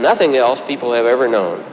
nothing else people have ever known.